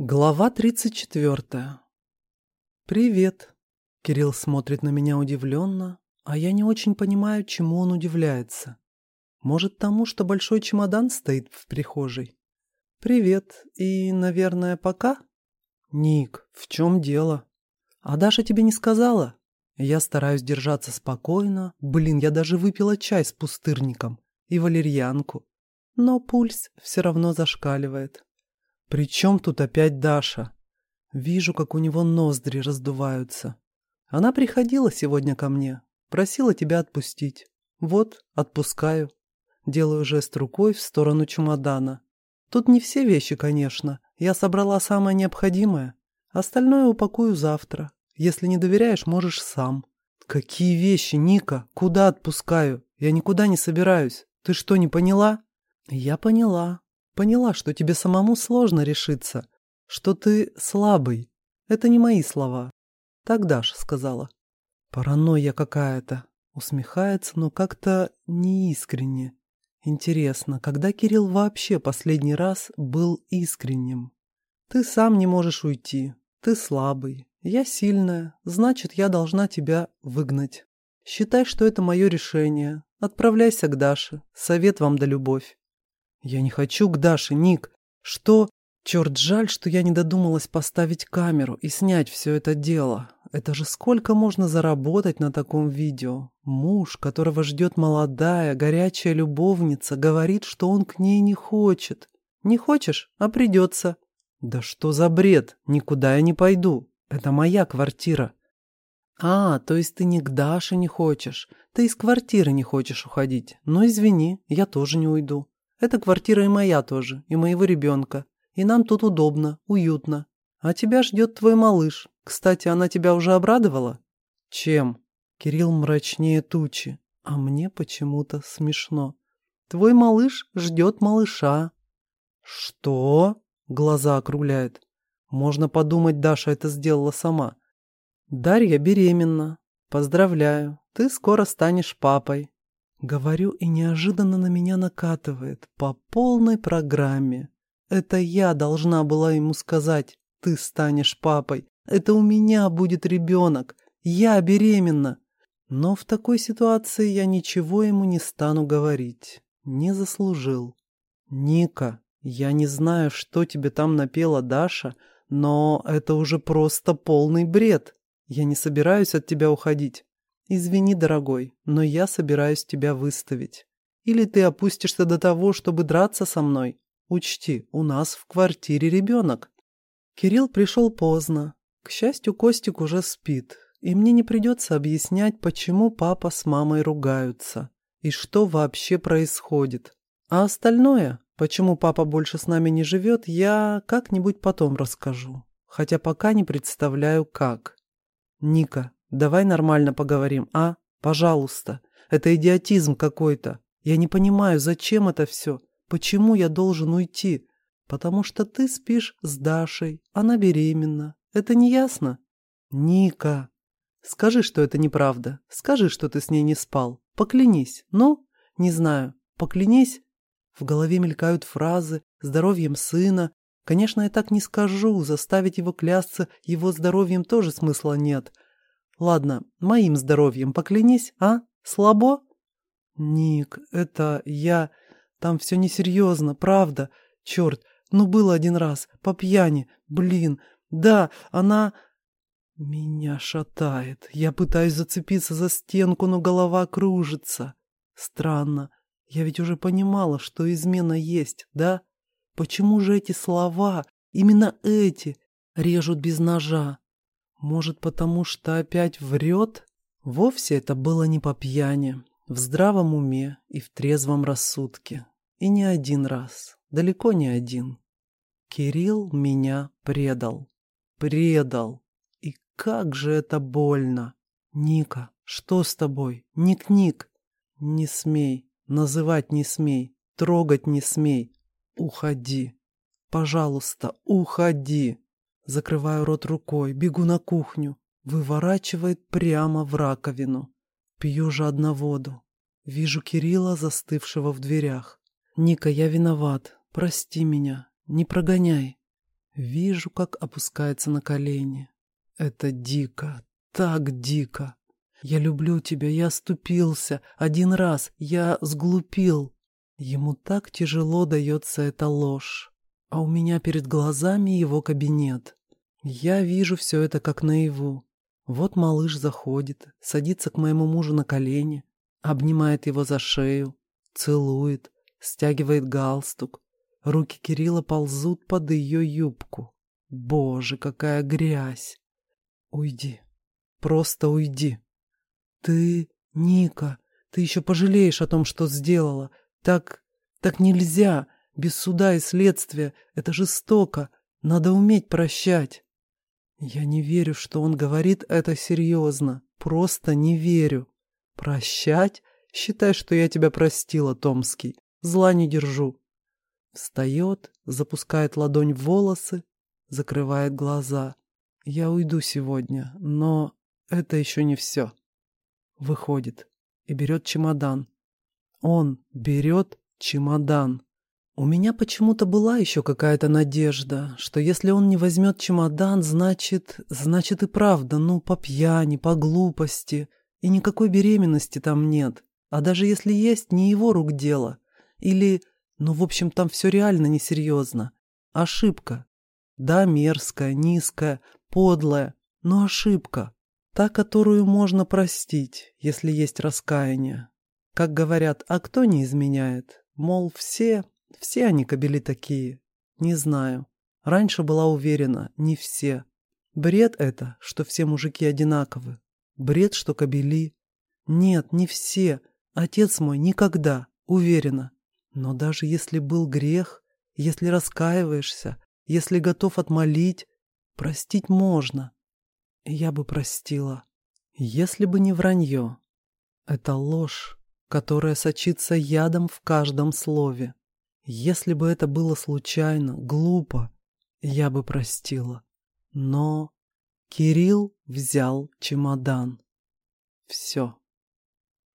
Глава 34. «Привет». Кирилл смотрит на меня удивленно, а я не очень понимаю, чему он удивляется. Может, тому, что большой чемодан стоит в прихожей? «Привет и, наверное, пока?» «Ник, в чем дело?» «А Даша тебе не сказала?» Я стараюсь держаться спокойно. Блин, я даже выпила чай с пустырником и валерьянку. Но пульс все равно зашкаливает. «При чем тут опять Даша?» Вижу, как у него ноздри раздуваются. Она приходила сегодня ко мне, просила тебя отпустить. Вот, отпускаю. Делаю жест рукой в сторону чемодана. Тут не все вещи, конечно. Я собрала самое необходимое. Остальное упакую завтра. Если не доверяешь, можешь сам. Какие вещи, Ника? Куда отпускаю? Я никуда не собираюсь. Ты что, не поняла? Я поняла. Поняла, что тебе самому сложно решиться, что ты слабый. Это не мои слова. Так Даша сказала. Паранойя какая-то. Усмехается, но как-то неискренне. Интересно, когда Кирилл вообще последний раз был искренним? Ты сам не можешь уйти. Ты слабый. Я сильная. Значит, я должна тебя выгнать. Считай, что это мое решение. Отправляйся к Даше. Совет вам да любовь. Я не хочу к Даше, Ник. Что? Черт, жаль, что я не додумалась поставить камеру и снять все это дело. Это же сколько можно заработать на таком видео? Муж, которого ждет молодая, горячая любовница, говорит, что он к ней не хочет. Не хочешь, а придется. Да что за бред? Никуда я не пойду. Это моя квартира. А, то есть ты не к Даше не хочешь. Ты из квартиры не хочешь уходить. Ну, извини, я тоже не уйду. Эта квартира и моя тоже, и моего ребенка. И нам тут удобно, уютно. А тебя ждет твой малыш. Кстати, она тебя уже обрадовала? Чем? Кирилл мрачнее тучи. А мне почему-то смешно. Твой малыш ждет малыша. Что? Глаза округляет. Можно подумать, Даша это сделала сама. Дарья беременна. Поздравляю, ты скоро станешь папой. Говорю, и неожиданно на меня накатывает по полной программе. Это я должна была ему сказать, ты станешь папой. Это у меня будет ребенок. Я беременна. Но в такой ситуации я ничего ему не стану говорить. Не заслужил. Ника, я не знаю, что тебе там напела Даша, но это уже просто полный бред. Я не собираюсь от тебя уходить. «Извини, дорогой, но я собираюсь тебя выставить. Или ты опустишься до того, чтобы драться со мной? Учти, у нас в квартире ребенок». Кирилл пришел поздно. К счастью, Костик уже спит, и мне не придется объяснять, почему папа с мамой ругаются и что вообще происходит. А остальное, почему папа больше с нами не живет, я как-нибудь потом расскажу. Хотя пока не представляю, как. Ника, Давай нормально поговорим, а? Пожалуйста. Это идиотизм какой-то. Я не понимаю, зачем это все? Почему я должен уйти? Потому что ты спишь с Дашей. Она беременна. Это не ясно? Ника. Скажи, что это неправда. Скажи, что ты с ней не спал. Поклянись. Ну, не знаю. Поклянись. В голове мелькают фразы «здоровьем сына». Конечно, я так не скажу. Заставить его клясться его здоровьем тоже смысла нет. Ладно, моим здоровьем поклянись, а? Слабо? Ник, это я... Там все несерьезно, правда. Черт, ну было один раз, по пьяни. Блин, да, она... Меня шатает. Я пытаюсь зацепиться за стенку, но голова кружится. Странно. Я ведь уже понимала, что измена есть, да? Почему же эти слова, именно эти, режут без ножа? Может, потому что опять врет? Вовсе это было не по пьяни, в здравом уме и в трезвом рассудке. И не один раз, далеко не один. Кирилл меня предал. Предал. И как же это больно. Ника, что с тобой? Ник-ник. Не смей, называть не смей, трогать не смей. Уходи. Пожалуйста, уходи. Закрываю рот рукой, бегу на кухню. Выворачивает прямо в раковину. Пью жадно воду. Вижу Кирилла, застывшего в дверях. «Ника, я виноват. Прости меня. Не прогоняй». Вижу, как опускается на колени. Это дико, так дико. Я люблю тебя, я оступился. Один раз я сглупил. Ему так тяжело дается эта ложь. А у меня перед глазами его кабинет. Я вижу все это как наяву. Вот малыш заходит, садится к моему мужу на колени, обнимает его за шею, целует, стягивает галстук. Руки Кирилла ползут под ее юбку. Боже, какая грязь! Уйди, просто уйди. Ты, Ника, ты еще пожалеешь о том, что сделала. Так, так нельзя, без суда и следствия. Это жестоко. Надо уметь прощать. Я не верю, что он говорит это серьезно. Просто не верю. Прощать? Считай, что я тебя простила, Томский. Зла не держу. Встает, запускает ладонь в волосы, закрывает глаза. Я уйду сегодня, но это еще не все. Выходит и берет чемодан. Он берет чемодан. У меня почему-то была еще какая-то надежда, что если он не возьмет чемодан, значит, значит и правда, ну, по пьяни, по глупости, и никакой беременности там нет. А даже если есть, не его рук дело. Или, ну, в общем, там все реально несерьезно. Ошибка. Да, мерзкая, низкая, подлая, но ошибка. Та, которую можно простить, если есть раскаяние. Как говорят, а кто не изменяет? Мол, все, все они кобели такие. Не знаю. Раньше была уверена, не все. Бред это, что все мужики одинаковы. Бред, что кобели. Нет, не все. Отец мой никогда, уверена. Но даже если был грех, если раскаиваешься, если готов отмолить, простить можно. Я бы простила, если бы не вранье. Это ложь, которая сочится ядом в каждом слове. Если бы это было случайно, глупо, я бы простила. Но Кирилл взял чемодан. Все.